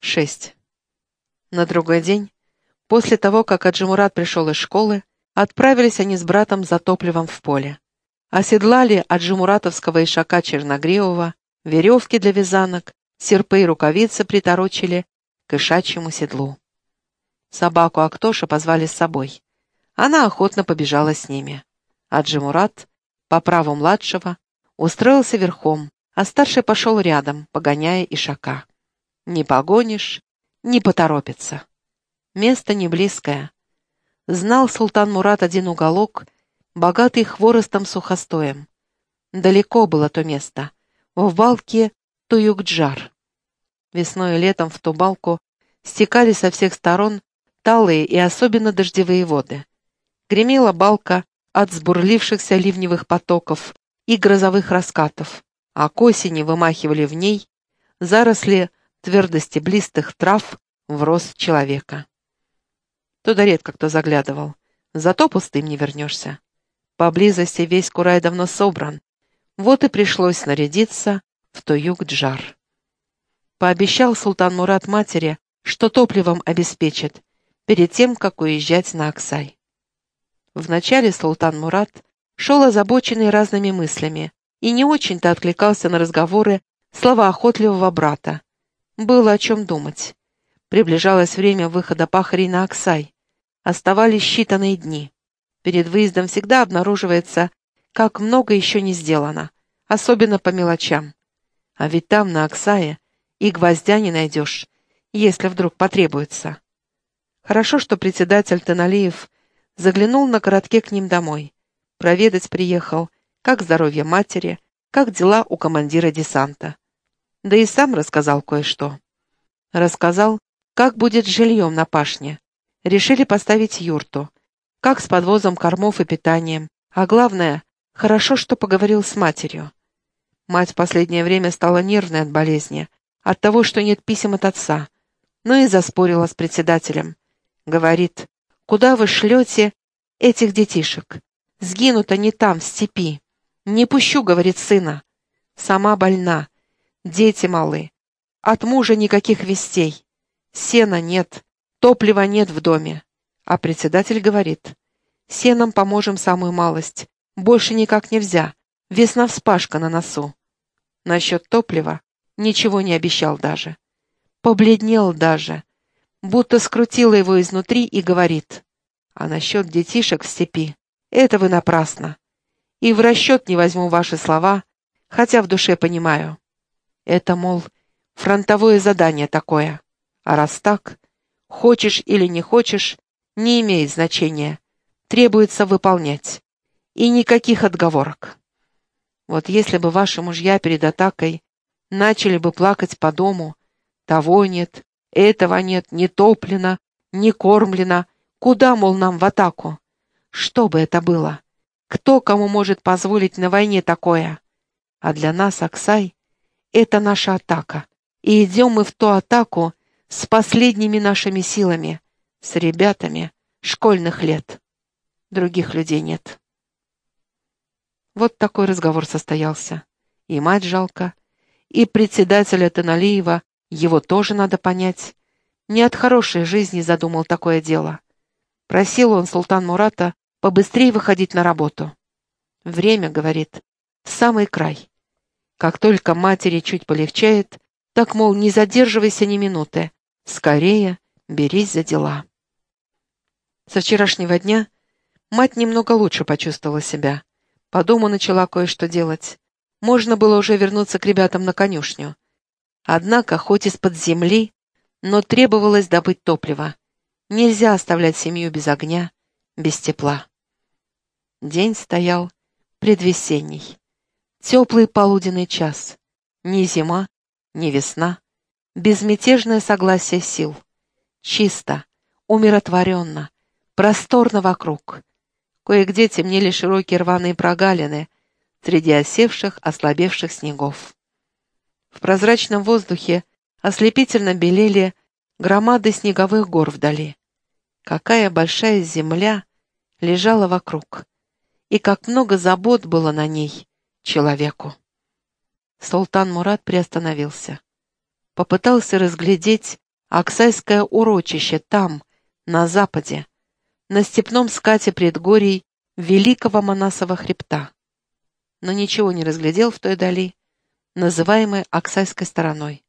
6. На другой день, после того, как Аджимурат пришел из школы, отправились они с братом за топливом в поле. Оседлали Аджимуратовского ишака черногривого, веревки для вязанок, серпы и рукавицы приторочили к ишачьему седлу. Собаку Актоша позвали с собой. Она охотно побежала с ними. Аджимурат, по праву младшего, устроился верхом, а старший пошел рядом, погоняя ишака. Не погонишь, не поторопится. Место не близкое. Знал султан Мурат один уголок, богатый хворостом сухостоем. Далеко было то место, в балке Туюкджар. Весной и летом в ту балку стекали со всех сторон талые и особенно дождевые воды. Гремела балка от сбурлившихся ливневых потоков и грозовых раскатов, а к осени вымахивали в ней заросли твердости блистых трав в рост человека. Туда редко кто заглядывал, зато пустым не вернешься. Поблизости весь курай давно собран, вот и пришлось нарядиться в Туюк-Джар. Пообещал султан Мурат матери, что топливом обеспечит, перед тем, как уезжать на Аксай. Вначале султан Мурат шел озабоченный разными мыслями и не очень-то откликался на разговоры словоохотливого брата, было о чем думать. Приближалось время выхода пахарей на Оксай. Оставались считанные дни. Перед выездом всегда обнаруживается, как много еще не сделано, особенно по мелочам. А ведь там, на Оксае, и гвоздя не найдешь, если вдруг потребуется. Хорошо, что председатель Таналиев заглянул на коротке к ним домой. Проведать приехал, как здоровье матери, как дела у командира десанта да и сам рассказал кое-что. Рассказал, как будет с жильем на пашне. Решили поставить юрту. Как с подвозом кормов и питанием. А главное, хорошо, что поговорил с матерью. Мать в последнее время стала нервной от болезни, от того, что нет писем от отца. Ну и заспорила с председателем. Говорит, куда вы шлете этих детишек? Сгинут они там, в степи. Не пущу, говорит сына. Сама больна, Дети малы. От мужа никаких вестей. Сена нет, топлива нет в доме. А председатель говорит, сеном поможем самую малость. Больше никак нельзя. Весна вспашка на носу. Насчет топлива ничего не обещал даже. Побледнел даже. Будто скрутила его изнутри и говорит. А насчет детишек в степи — это вы напрасно. И в расчет не возьму ваши слова, хотя в душе понимаю. Это, мол, фронтовое задание такое. А раз так, хочешь или не хочешь, не имеет значения. Требуется выполнять. И никаких отговорок. Вот если бы ваши мужья перед атакой начали бы плакать по дому, того нет, этого нет, не топлено, не кормлено, куда, мол, нам в атаку? Что бы это было? Кто кому может позволить на войне такое? А для нас, Аксай, это наша атака. И идем мы в ту атаку с последними нашими силами, с ребятами школьных лет. Других людей нет. Вот такой разговор состоялся. И мать жалко, и председателя Таналиева, его тоже надо понять. Не от хорошей жизни задумал такое дело. Просил он султан Мурата побыстрее выходить на работу. Время, говорит, самый край. Как только матери чуть полегчает, так, мол, не задерживайся ни минуты. Скорее берись за дела. Со вчерашнего дня мать немного лучше почувствовала себя. По дому начала кое-что делать. Можно было уже вернуться к ребятам на конюшню. Однако, хоть из-под земли, но требовалось добыть топливо. Нельзя оставлять семью без огня, без тепла. День стоял предвесенний. Теплый полуденный час. Ни зима, ни весна. Безмятежное согласие сил. Чисто, умиротворенно, просторно вокруг. Кое-где темнели широкие рваные прогалины среди осевших, ослабевших снегов. В прозрачном воздухе ослепительно белели громады снеговых гор вдали. Какая большая земля лежала вокруг, и как много забот было на ней, человеку. Султан Мурат приостановился. Попытался разглядеть Аксайское урочище там, на западе, на степном скате предгорий Великого Манасова хребта. Но ничего не разглядел в той дали, называемой Аксайской стороной.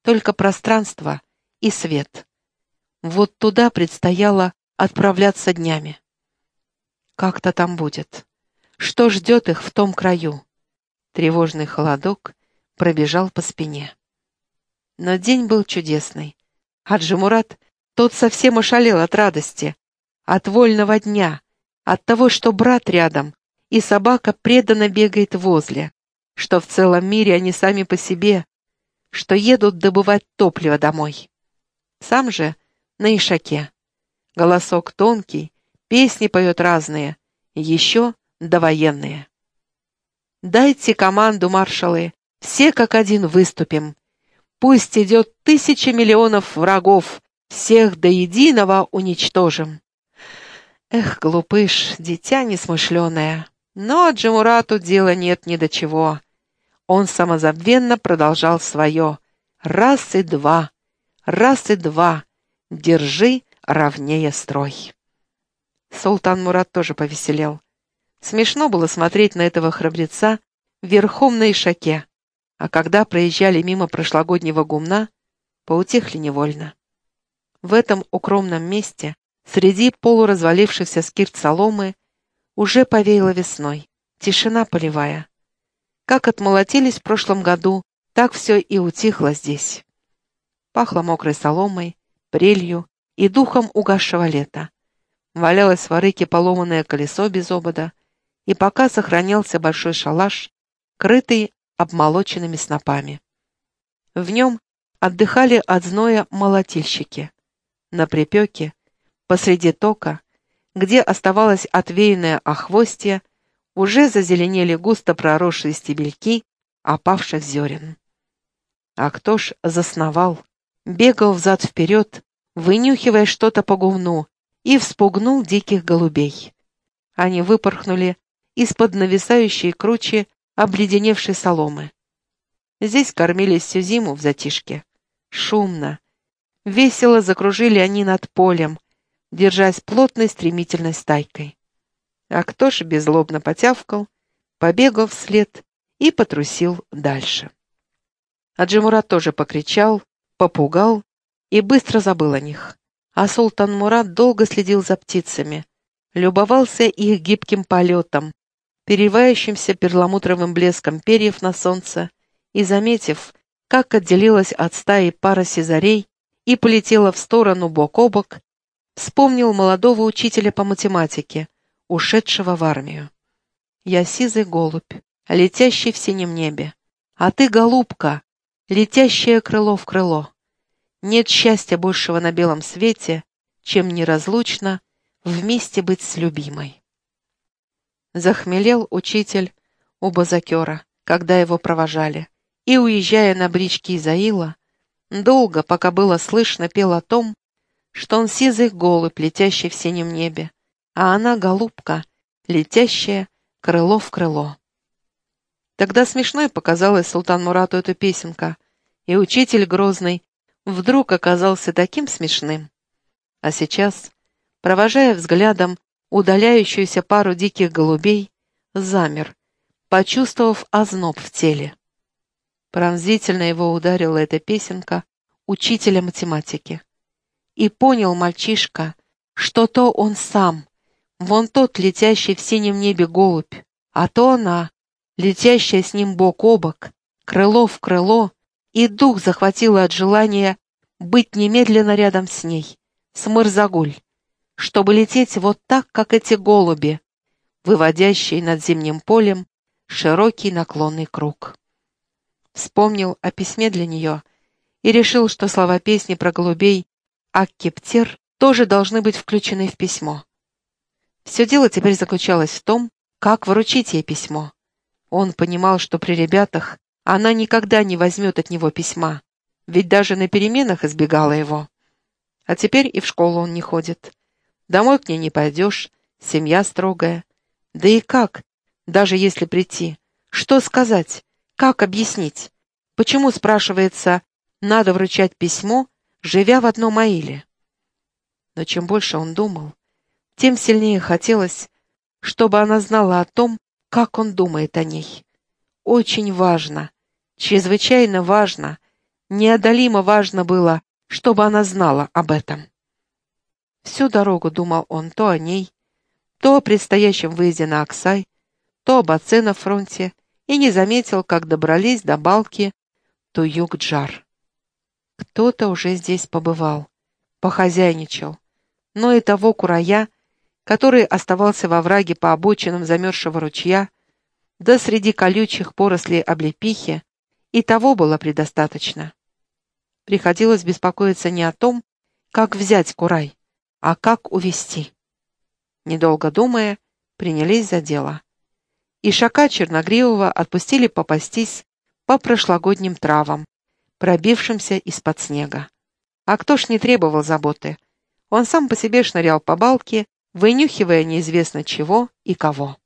Только пространство и свет. Вот туда предстояло отправляться днями. Как-то там будет. Что ждет их в том краю? Тревожный холодок пробежал по спине. Но день был чудесный. Аджимурат, тот совсем ошалел от радости, от вольного дня, от того, что брат рядом, и собака преданно бегает возле, что в целом мире они сами по себе, что едут добывать топливо домой. Сам же на ишаке. Голосок тонкий, песни поет разные, еще довоенные. Дайте команду, маршалы, все как один выступим. Пусть идет тысячи миллионов врагов, всех до единого уничтожим. Эх, глупыш, дитя несмышленое. Но Джамурату дела нет ни до чего. Он самозабвенно продолжал свое. Раз и два, раз и два. Держи ровнее строй. Султан Мурат тоже повеселел. Смешно было смотреть на этого храбреца верхом на ишаке, а когда проезжали мимо прошлогоднего гумна, поутихли невольно. В этом укромном месте, среди полуразвалившихся скирт соломы, уже повеяло весной, тишина полевая. Как отмолотились в прошлом году, так все и утихло здесь. Пахло мокрой соломой, прелью и духом угасшего лета. Валялось в арыке поломанное колесо без обода, и пока сохранялся большой шалаш, крытый обмолоченными снопами. В нем отдыхали от зноя молотильщики. На припеке, посреди тока, где оставалось отвеянное охвостье, уже зазеленели густо проросшие стебельки опавших зерен. А кто ж засновал, бегал взад-вперед, вынюхивая что-то по гумну, и вспугнул диких голубей. Они выпорхнули из-под нависающей кручи обледеневшей соломы. Здесь кормились всю зиму в затишке. Шумно. Весело закружили они над полем, держась плотной стремительной стайкой. А кто ж беззлобно потявкал, побегал вслед и потрусил дальше. Аджимурат тоже покричал, попугал и быстро забыл о них. А султан Мурат долго следил за птицами, любовался их гибким полетом, переливающимся перламутровым блеском перьев на солнце, и, заметив, как отделилась от стаи пара сизарей и полетела в сторону бок о бок, вспомнил молодого учителя по математике, ушедшего в армию. «Я сизый голубь, летящий в синем небе, а ты, голубка, летящее крыло в крыло. Нет счастья большего на белом свете, чем неразлучно вместе быть с любимой». Захмелел учитель у базакера, когда его провожали, и, уезжая на бричке Изаила, долго, пока было слышно, пел о том, что он сизый голубь, летящий в синем небе, а она голубка, летящая крыло в крыло. Тогда смешной показалась Султан Мурату эта песенка, и учитель грозный вдруг оказался таким смешным. А сейчас, провожая взглядом удаляющуюся пару диких голубей, замер, почувствовав озноб в теле. Пронзительно его ударила эта песенка учителя математики. И понял мальчишка, что то он сам, вон тот летящий в синем небе голубь, а то она, летящая с ним бок о бок, крыло в крыло, и дух захватило от желания быть немедленно рядом с ней, с Мырзагуль чтобы лететь вот так, как эти голуби, выводящие над зимним полем широкий наклонный круг. Вспомнил о письме для нее и решил, что слова песни про голубей «Аккептер» тоже должны быть включены в письмо. Все дело теперь заключалось в том, как вручить ей письмо. Он понимал, что при ребятах она никогда не возьмет от него письма, ведь даже на переменах избегала его. А теперь и в школу он не ходит. Домой к ней не пойдешь, семья строгая. Да и как, даже если прийти? Что сказать? Как объяснить? Почему, спрашивается, надо вручать письмо живя в одном аиле. Но чем больше он думал, тем сильнее хотелось, чтобы она знала о том, как он думает о ней. Очень важно, чрезвычайно важно, неодолимо важно было, чтобы она знала об этом. Всю дорогу думал он то о ней, то о предстоящем выезде на Оксай, то об отце на фронте, и не заметил, как добрались до балки Туюк-Джар. Кто-то уже здесь побывал, похозяйничал, но и того курая, который оставался во враге по обочинам замерзшего ручья, да среди колючих порослей облепихи, и того было предостаточно. Приходилось беспокоиться не о том, как взять курай, а как увести. Недолго думая, принялись за дело. Ишака Черногривого отпустили попастись по прошлогодним травам, пробившимся из-под снега. А кто ж не требовал заботы? Он сам по себе шнырял по балке, вынюхивая неизвестно чего и кого.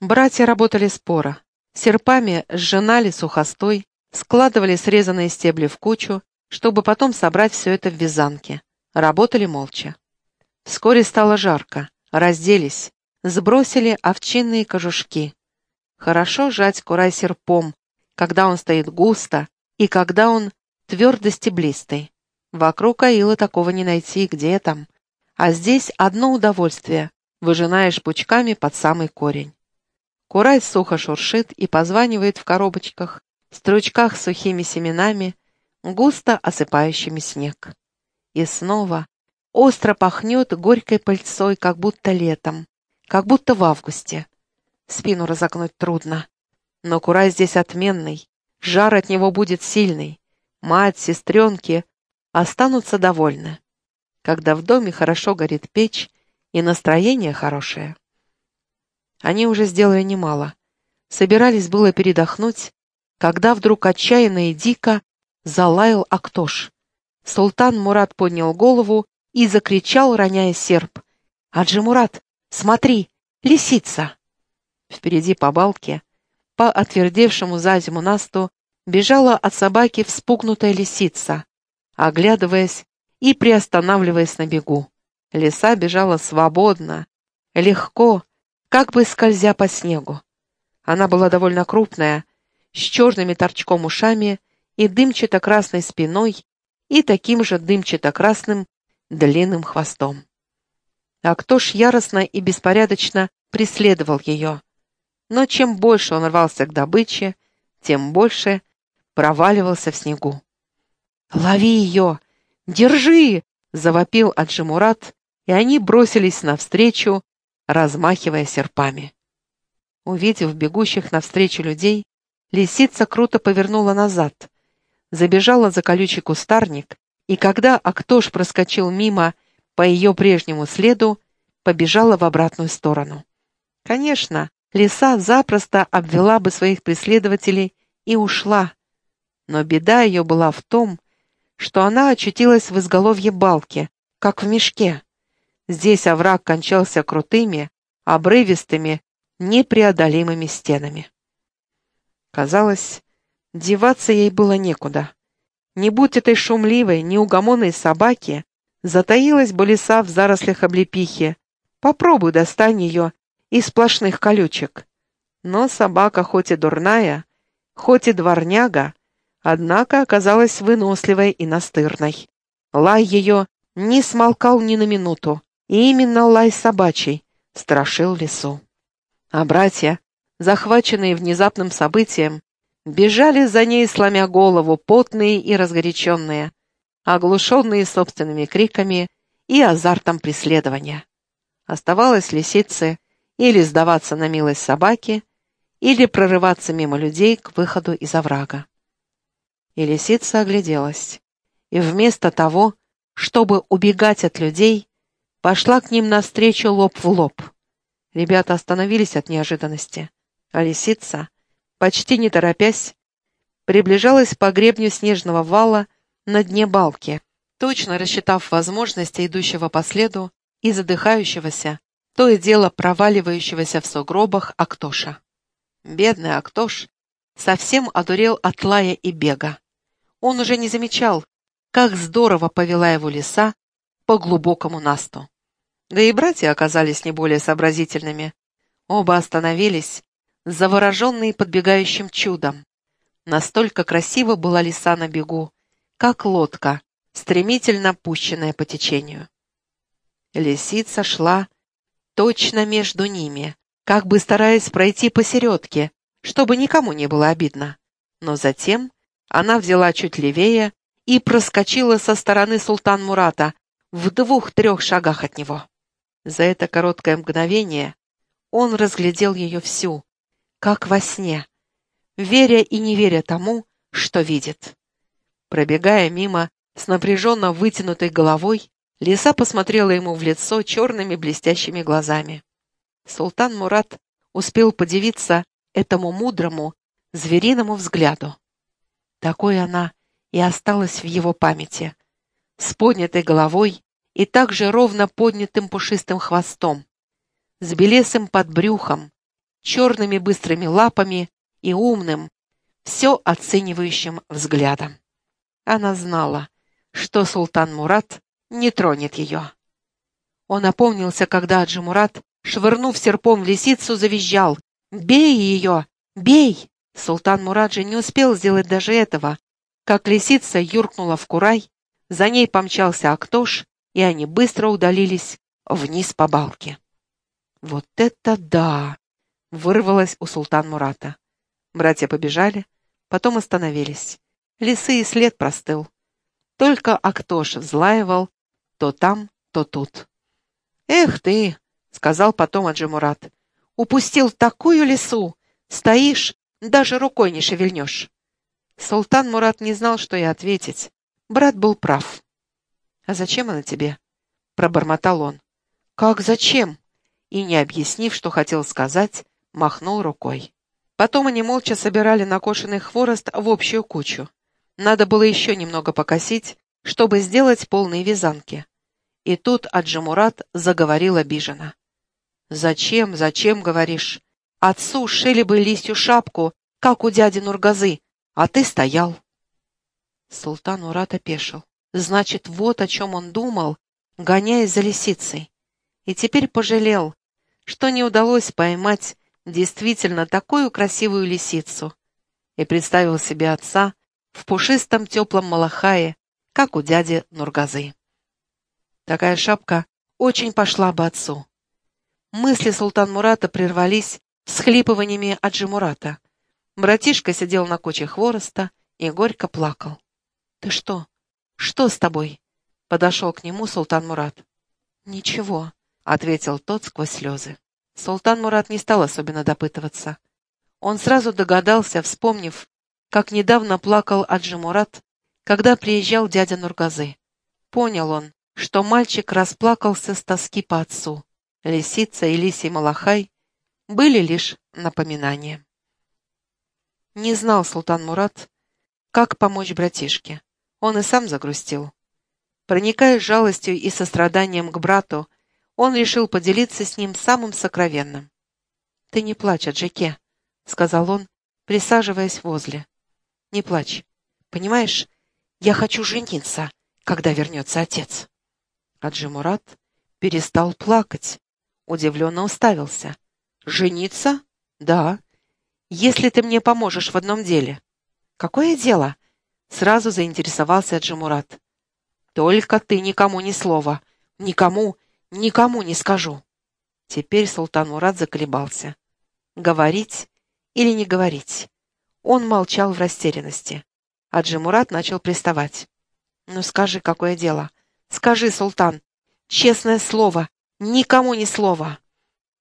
Братья работали споро. Серпами сжинали сухостой, складывали срезанные стебли в кучу, чтобы потом собрать все это в вязанке. Работали молча. Вскоре стало жарко, разделись, сбросили овчинные кожушки. Хорошо жать курай серпом, когда он стоит густо и когда он твердо-стеблистый. Вокруг Аила такого не найти, где там. А здесь одно удовольствие — выжинаешь пучками под самый корень. Курай сухо шуршит и позванивает в коробочках, стручках с сухими семенами, густо осыпающими снег. И снова Остро пахнет горькой пыльцой, как будто летом, как будто в августе. Спину разогнуть трудно. Но курай здесь отменный, жар от него будет сильный. Мать, сестренки останутся довольны, когда в доме хорошо горит печь и настроение хорошее. Они уже сделали немало. Собирались было передохнуть, когда вдруг отчаянно и дико залаял Актош. Султан Мурат поднял голову и закричал, роняя серп. «Аджимурат, смотри, лисица!» Впереди по балке, по отвердевшему за зиму насту, бежала от собаки вспугнутая лисица, оглядываясь и приостанавливаясь на бегу. Лиса бежала свободно, легко, как бы скользя по снегу. Она была довольно крупная, с черными торчком ушами и дымчато-красной спиной и таким же дымчато-красным длинным хвостом. А кто ж яростно и беспорядочно преследовал ее. Но чем больше он рвался к добыче, тем больше проваливался в снегу. «Лови ее! Держи!» — завопил Аджимурат, и они бросились навстречу, размахивая серпами. Увидев бегущих навстречу людей, лисица круто повернула назад, забежала за колючий кустарник и когда Актош проскочил мимо по ее прежнему следу, побежала в обратную сторону. Конечно, лиса запросто обвела бы своих преследователей и ушла, но беда ее была в том, что она очутилась в изголовье балки, как в мешке. Здесь овраг кончался крутыми, обрывистыми, непреодолимыми стенами. Казалось, деваться ей было некуда. Не будь этой шумливой, неугомонной собаки, затаилась бы лиса в зарослях облепихи. Попробуй достань ее из сплошных колючек. Но собака хоть и дурная, хоть и дворняга, однако оказалась выносливой и настырной. Лай ее не смолкал ни на минуту, и именно лай собачий страшил лису. А братья, захваченные внезапным событием, Бежали за ней, сломя голову, потные и разгоряченные, оглушенные собственными криками и азартом преследования. Оставалось лисице или сдаваться на милость собаки, или прорываться мимо людей к выходу из оврага. И лисица огляделась, и вместо того, чтобы убегать от людей, пошла к ним навстречу лоб в лоб. Ребята остановились от неожиданности, а лисица — почти не торопясь, приближалась по гребню снежного вала на дне балки, точно рассчитав возможности идущего по следу и задыхающегося, то и дело проваливающегося в сугробах Актоша. Бедный Актош совсем одурел от лая и бега. Он уже не замечал, как здорово повела его лиса по глубокому насту. Да и братья оказались не более сообразительными. Оба остановились, завороженные подбегающим чудом. Настолько красиво была лиса на бегу, как лодка, стремительно пущенная по течению. Лисица шла точно между ними, как бы стараясь пройти посередке, чтобы никому не было обидно. Но затем она взяла чуть левее и проскочила со стороны султан Мурата в двух-трех шагах от него. За это короткое мгновение он разглядел ее всю, как во сне, веря и не веря тому, что видит. Пробегая мимо с напряженно вытянутой головой, лиса посмотрела ему в лицо черными блестящими глазами. Султан Мурат успел подивиться этому мудрому, звериному взгляду. Такой она и осталась в его памяти, с поднятой головой и также ровно поднятым пушистым хвостом, с белесым подбрюхом, черными быстрыми лапами и умным, все оценивающим взглядом. Она знала, что султан Мурат не тронет ее. Он опомнился, когда Аджи Мурат, швырнув серпом в лисицу, завизжал. «Бей ее! Бей!» Султан Мурат же не успел сделать даже этого, как лисица юркнула в курай, за ней помчался Актош, и они быстро удалились вниз по балке. «Вот это да!» — вырвалось у султан Мурата. Братья побежали, потом остановились. Лисы и след простыл. Только Актош взлаивал то там, то тут. «Эх ты!» — сказал потом Аджимурат. «Упустил такую лису! Стоишь, даже рукой не шевельнешь!» Султан Мурат не знал, что и ответить. Брат был прав. «А зачем она тебе?» — пробормотал он. «Как зачем?» И, не объяснив, что хотел сказать, махнул рукой. Потом они молча собирали накошенный хворост в общую кучу. Надо было еще немного покосить, чтобы сделать полные вязанки. И тут Аджимурат заговорил обиженно. «Зачем, зачем, говоришь? Отцу шили бы листью шапку, как у дяди Нургазы, а ты стоял». Султан Урат опешил. Значит, вот о чем он думал, гоняясь за лисицей. И теперь пожалел, что не удалось поймать действительно такую красивую лисицу. И представил себе отца в пушистом теплом малахае, как у дяди Нургазы. Такая шапка очень пошла бы отцу. Мысли султан Мурата прервались схлипываниями Аджимурата. Братишка сидел на куче хвороста и горько плакал. «Ты что? Что с тобой?» Подошел к нему султан Мурат. «Ничего», — ответил тот сквозь слезы. Султан Мурат не стал особенно допытываться. Он сразу догадался, вспомнив, как недавно плакал Аджимурат, когда приезжал дядя Нургазы. Понял он, что мальчик расплакался с тоски по отцу. Лисица и лисий Малахай были лишь напоминанием. Не знал Султан Мурат, как помочь братишке. Он и сам загрустил. Проникая жалостью и состраданием к брату, он решил поделиться с ним самым сокровенным. «Ты не плачь, Аджике», — сказал он, присаживаясь возле. «Не плачь. Понимаешь, я хочу жениться, когда вернется отец». Аджимурат перестал плакать, удивленно уставился. «Жениться? Да. Если ты мне поможешь в одном деле». «Какое дело?» Сразу заинтересовался Аджимурат. «Только ты никому ни слова. Никому, никому не скажу». Теперь Султан Мурат заколебался. Говорить или не говорить? Он молчал в растерянности. Аджимурат начал приставать. «Ну скажи, какое дело? Скажи, султан! Честное слово! Никому ни слова!»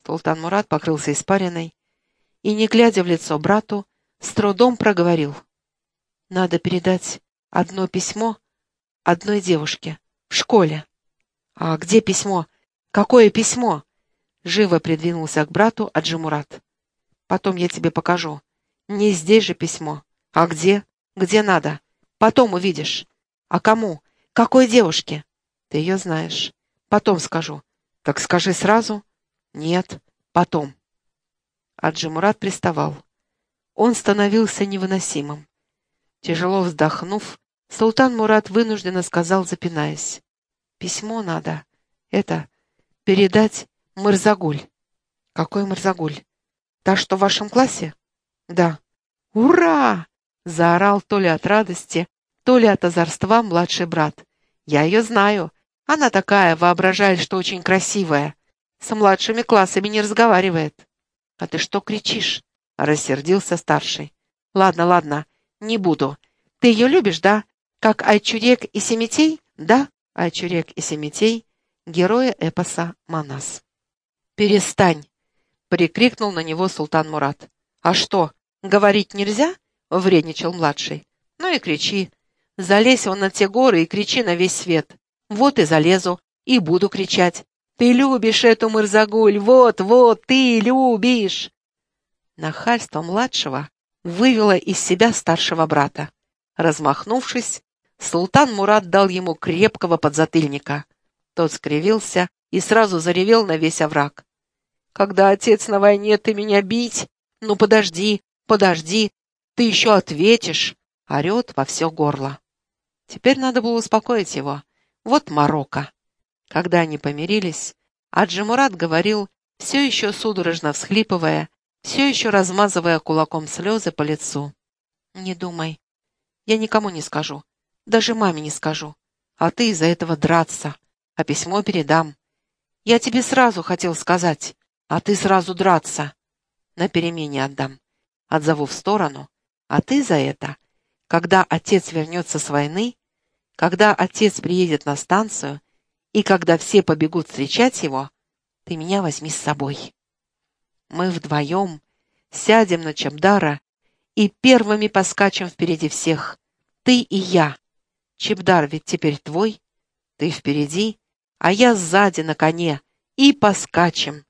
Султан Мурат покрылся испариной и, не глядя в лицо брату, с трудом проговорил. «Надо передать одно письмо одной девушке в школе». «А где письмо? Какое письмо?» Живо придвинулся к брату Аджимурат. «Потом я тебе покажу. Не здесь же письмо. А где? Где надо? Потом увидишь. А кому? Какой девушке? Ты ее знаешь. Потом скажу. Так скажи сразу. Нет, потом. Аджимурат приставал. Он становился невыносимым. Тяжело вздохнув, Султан Мурат вынужденно сказал, запинаясь. «Письмо надо. Это... передать Мырзагуль». «Какой Мырзагуль? Та, что в вашем классе?» «Да». «Ура!» — заорал то ли от радости, то ли от озорства младший брат. «Я ее знаю. Она такая, воображает, что очень красивая. С младшими классами не разговаривает». «А ты что кричишь?» — рассердился старший. «Ладно, ладно, не буду. Ты ее любишь, да? Как Айчурек и Семетей? Да, Айчурек и Семетей — герои эпоса «Манас». «Перестань!» — прикрикнул на него султан Мурат. «А что, говорить нельзя?» — вредничал младший. «Ну и кричи. Залезь он на те горы и кричи на весь свет. Вот и залезу, и буду кричать. Ты любишь эту Мырзагуль, вот, вот, ты любишь!» Нахальство младшего вывело из себя старшего брата. Размахнувшись, Султан Мурат дал ему крепкого подзатыльника. Тот скривился и сразу заревел на весь овраг. «Когда отец на войне, ты меня бить? Ну подожди, подожди, ты еще ответишь!» Орет во все горло. Теперь надо было успокоить его. Вот Марокко. Когда они помирились, Аджимурат говорил, все еще судорожно всхлипывая, все еще размазывая кулаком слезы по лицу. «Не думай. Я никому не скажу. Даже маме не скажу. А ты из-за этого драться. А письмо передам. Я тебе сразу хотел сказать, а ты сразу драться. На перемене отдам. Отзову в сторону. А ты за это, когда отец вернется с войны, когда отец приедет на станцию, и когда все побегут встречать его, ты меня возьми с собой. Мы вдвоем сядем на Чабдара и первыми поскачем впереди всех. Ты и я. Чебдар ведь теперь твой, ты впереди, а я сзади на коне, и поскачем.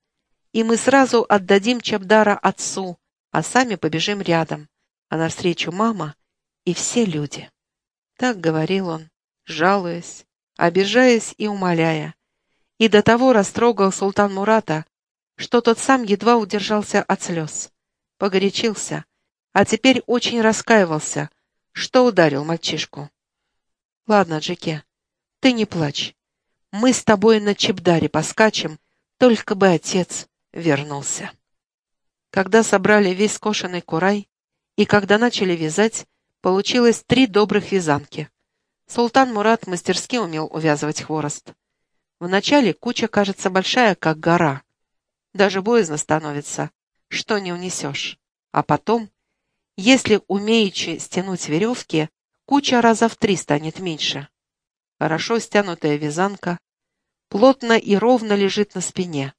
И мы сразу отдадим Чабдара отцу, а сами побежим рядом, а навстречу мама и все люди. Так говорил он, жалуясь, обижаясь и умоляя. И до того растрогал султан Мурата, что тот сам едва удержался от слез. Погорячился, а теперь очень раскаивался, что ударил мальчишку. Ладно, Джеке, ты не плачь. Мы с тобой на Чебдаре поскачем, только бы отец вернулся. Когда собрали весь скошенный курай и когда начали вязать, получилось три добрых вязанки. Султан Мурат мастерски умел увязывать хворост. Вначале куча кажется большая, как гора. Даже боязно становится, что не унесешь. А потом, если умеючи стянуть веревки, куча раза в три станет меньше. Хорошо стянутая вязанка плотно и ровно лежит на спине.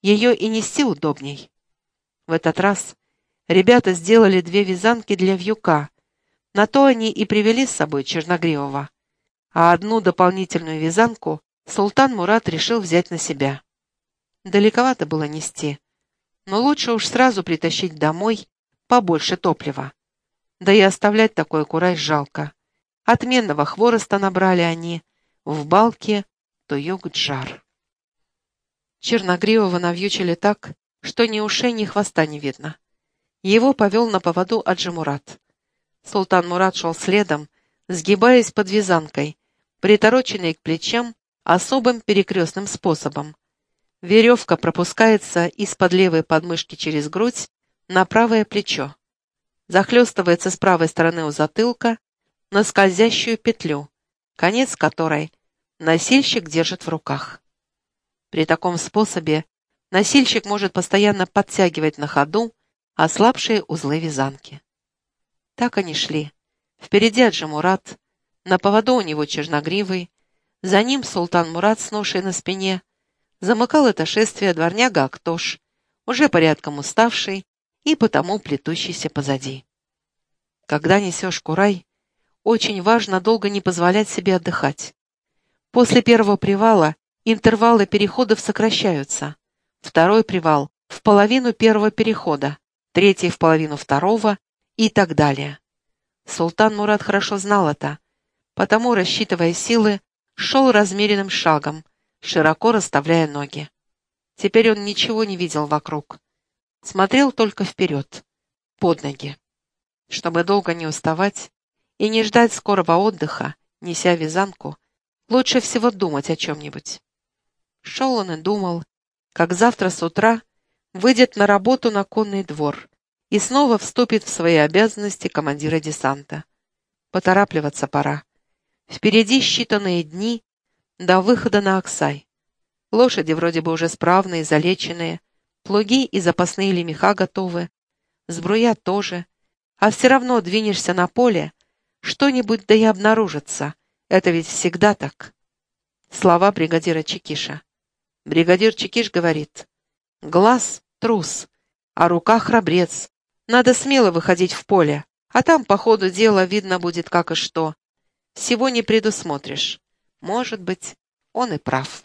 Ее и нести удобней. В этот раз ребята сделали две вязанки для вьюка. На то они и привели с собой Черногривого. А одну дополнительную вязанку султан Мурат решил взять на себя. Далековато было нести, но лучше уж сразу притащить домой побольше топлива. Да и оставлять такой курай жалко. Отменного хвороста набрали они, в балке то юг-джар. Черногривого навьючили так, что ни ушей, ни хвоста не видно. Его повел на поводу Аджимурат. Султан Мурат шел следом, сгибаясь под вязанкой, притороченной к плечам особым перекрестным способом. Веревка пропускается из-под левой подмышки через грудь на правое плечо захлестывается с правой стороны у затылка на скользящую петлю, конец которой носильщик держит в руках. При таком способе носильщик может постоянно подтягивать на ходу ослабшие узлы вязанки. Так они шли. Впереди Аджимурат, на поводу у него черногривый, за ним султан Мурат с ношей на спине, замыкал это шествие дворняга Актош, уже порядком уставший и потому плетущийся позади. Когда несешь курай, очень важно долго не позволять себе отдыхать. После первого привала интервалы переходов сокращаются. Второй привал — в половину первого перехода, третий — в половину второго и так далее. Султан Мурат хорошо знал это, потому, рассчитывая силы, шел размеренным шагом, широко расставляя ноги. Теперь он ничего не видел вокруг смотрел только вперед, под ноги. Чтобы долго не уставать и не ждать скорого отдыха, неся вязанку, лучше всего думать о чем-нибудь. Шел он и думал, как завтра с утра выйдет на работу на конный двор и снова вступит в свои обязанности командира десанта. Поторапливаться пора. Впереди считанные дни до выхода на Оксай. Лошади вроде бы уже справные, залеченные, плуги и запасные лемеха готовы, сбруя тоже, а все равно двинешься на поле, что-нибудь да и обнаружится. Это ведь всегда так. Слова бригадира Чекиша. Бригадир Чекиш говорит, глаз — трус, а рука — храбрец. Надо смело выходить в поле, а там по ходу дела видно будет как и что. Всего не предусмотришь. Может быть, он и прав.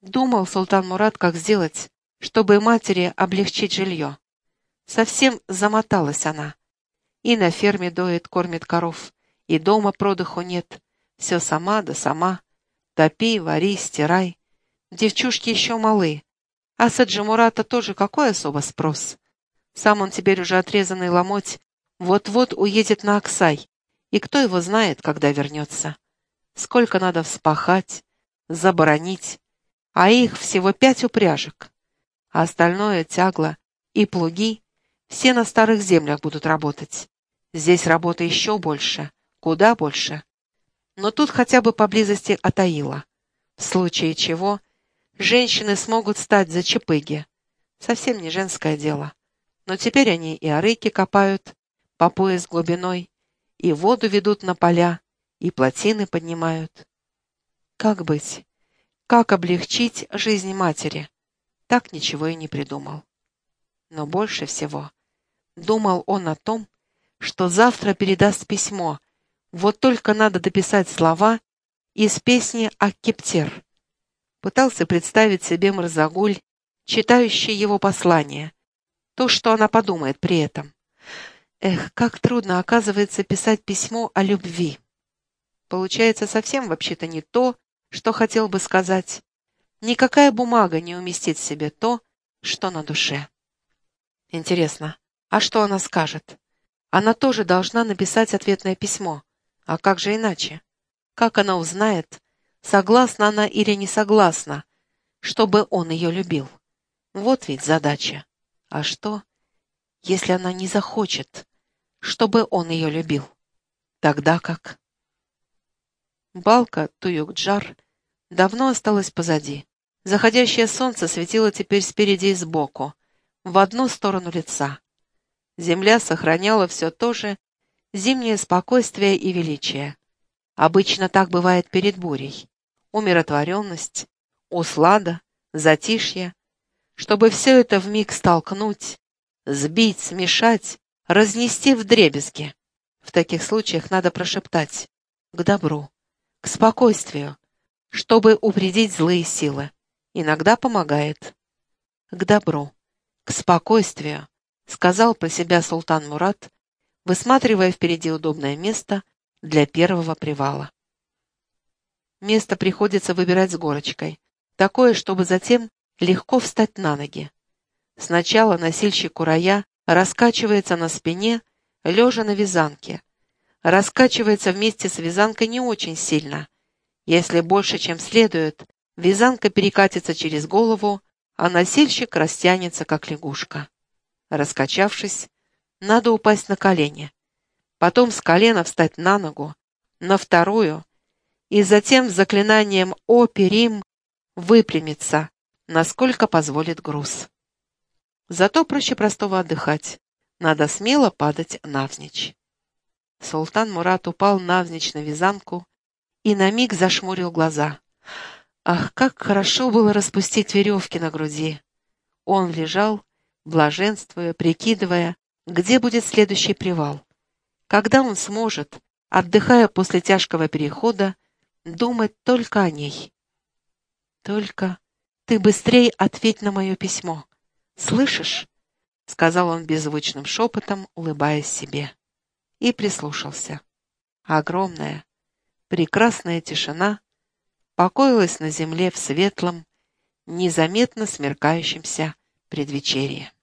Думал Султан Мурат, как сделать, чтобы матери облегчить жилье. Совсем замоталась она. И на ферме доит, кормит коров, и дома продыху нет. Все сама да сама. Топи, вари, стирай. Девчушки еще малы. А с Аджимурата тоже какой особо спрос? Сам он теперь уже отрезанный ломоть, вот-вот уедет на Оксай, и кто его знает, когда вернется. Сколько надо вспахать, заборонить, а их всего пять упряжек. А остальное тягло и плуги все на старых землях будут работать. Здесь работы еще больше, куда больше. Но тут хотя бы поблизости Атаила. В случае чего женщины смогут стать за чепыги. Совсем не женское дело. Но теперь они и арыки копают по пояс глубиной, и воду ведут на поля, и плотины поднимают. Как быть? Как облегчить жизнь матери? Так ничего и не придумал. Но больше всего думал он о том, что завтра передаст письмо. Вот только надо дописать слова из песни «Аккептер». Пытался представить себе Марзагуль, читающий его послание, то, что она подумает при этом. Эх, как трудно, оказывается, писать письмо о любви. Получается совсем вообще-то не то, что хотел бы сказать. Никакая бумага не уместит в себе то, что на душе. Интересно, а что она скажет? Она тоже должна написать ответное письмо. А как же иначе? Как она узнает, согласна она или не согласна, чтобы он ее любил? Вот ведь задача. А что, если она не захочет, чтобы он ее любил? Тогда как? Балка Туюкджар давно осталась позади. Заходящее солнце светило теперь спереди и сбоку, в одну сторону лица. Земля сохраняла все то же зимнее спокойствие и величие. Обычно так бывает перед бурей. Умиротворенность, услада, затишье. Чтобы все это вмиг столкнуть, сбить, смешать, разнести в дребезги. В таких случаях надо прошептать «к добру», «к спокойствию», чтобы упредить злые силы. Иногда помогает. К добру, к спокойствию, сказал про себя султан Мурат, высматривая впереди удобное место для первого привала. Место приходится выбирать с горочкой, такое, чтобы затем легко встать на ноги. Сначала носильщик урая раскачивается на спине, лежа на вязанке. Раскачивается вместе с вязанкой не очень сильно, если больше, чем следует, вязанка перекатится через голову, а носильщик растянется, как лягушка. Раскачавшись, надо упасть на колени, потом с колена встать на ногу, на вторую, и затем заклинанием «О, перим» выпрямиться, насколько позволит груз. Зато проще простого отдыхать. Надо смело падать навзничь. Султан Мурат упал навзничь на вязанку, и на миг зашмурил глаза. Ах, как хорошо было распустить веревки на груди! Он лежал, блаженствуя, прикидывая, где будет следующий привал. Когда он сможет, отдыхая после тяжкого перехода, думать только о ней. «Только ты быстрей ответь на мое письмо. Слышишь?» — сказал он беззвучным шепотом, улыбаясь себе. И прислушался. Огромная, прекрасная тишина покоилась на земле в светлом, незаметно смеркающемся предвечерье.